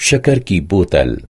शकर की बोतल